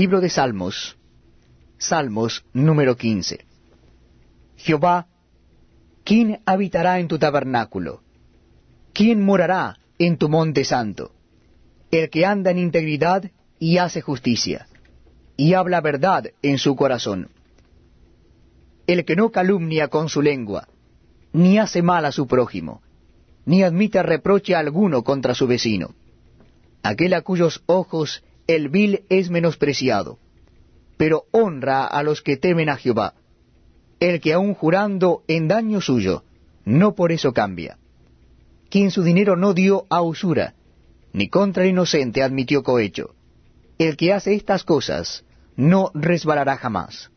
Libro de Salmos, Salmos número 15. Jehová, ¿quién habitará en tu tabernáculo? ¿Quién morará en tu monte santo? El que anda en integridad y hace justicia, y habla verdad en su corazón. El que no calumnia con su lengua, ni hace mal a su prójimo, ni admite reproche alguno contra su vecino. Aquel a cuyos ojos el vil es menospreciado, pero honra a los que temen a Jehová. El que aun jurando en daño suyo, no por eso cambia. Quien su dinero no dio a usura, ni contra el inocente admitió cohecho. El que hace estas cosas, no resbalará jamás.